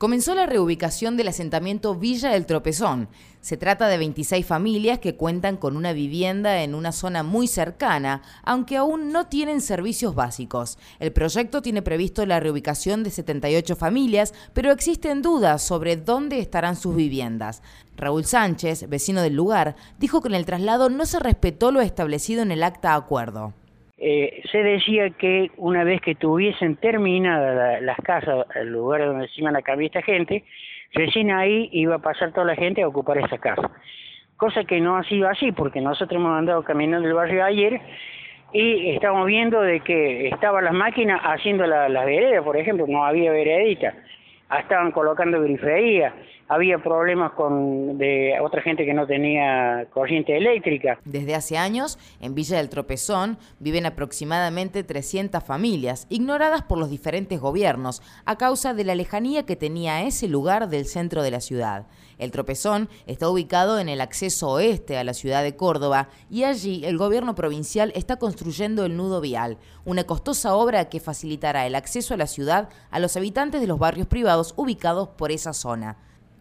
comenzó la reubicación del asentamiento Villa del Tropezón. Se trata de 26 familias que cuentan con una vivienda en una zona muy cercana, aunque aún no tienen servicios básicos. El proyecto tiene previsto la reubicación de 78 familias, pero existen dudas sobre dónde estarán sus viviendas. Raúl Sánchez, vecino del lugar, dijo que en el traslado no se respetó lo establecido en el acta acuerdo. Eh, se decía que una vez que tuviesen terminadas las casas, el lugar donde se iban a cambiar esta gente, recién ahí iba a pasar toda la gente a ocupar esa casa. Cosa que no ha sido así, porque nosotros hemos andado caminando el barrio ayer y estamos viendo de que estaban las máquinas haciendo las veredas, por ejemplo, no había veredita estaban colocando grifería, había problemas con de otra gente que no tenía corriente eléctrica. Desde hace años, en Villa del Tropezón viven aproximadamente 300 familias, ignoradas por los diferentes gobiernos, a causa de la lejanía que tenía ese lugar del centro de la ciudad. El Tropezón está ubicado en el acceso oeste a la ciudad de Córdoba y allí el gobierno provincial está construyendo el nudo vial, una costosa obra que facilitará el acceso a la ciudad a los habitantes de los barrios privados ubicados por esa zona.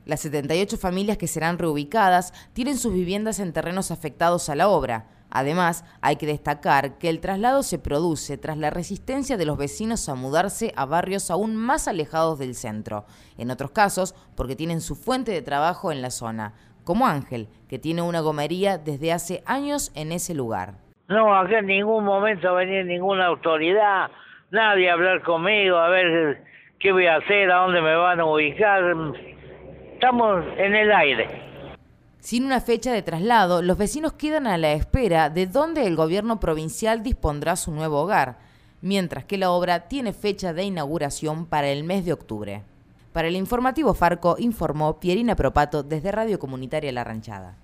Las 78 familias que serán reubicadas tienen sus viviendas en terrenos afectados a la obra. Además, hay que destacar que el traslado se produce tras la resistencia de los vecinos a mudarse a barrios aún más alejados del centro, en otros casos porque tienen su fuente de trabajo en la zona, como Ángel, que tiene una gomería desde hace años en ese lugar. No, acá en ningún momento va a venir ninguna autoridad, nadie a hablar conmigo, a ver qué voy a hacer, a dónde me van a ubicar. Estamos en el aire. Sin una fecha de traslado, los vecinos quedan a la espera de dónde el gobierno provincial dispondrá su nuevo hogar, mientras que la obra tiene fecha de inauguración para el mes de octubre. Para el informativo Farco informó Pierina Propato desde Radio Comunitaria La Ranchada.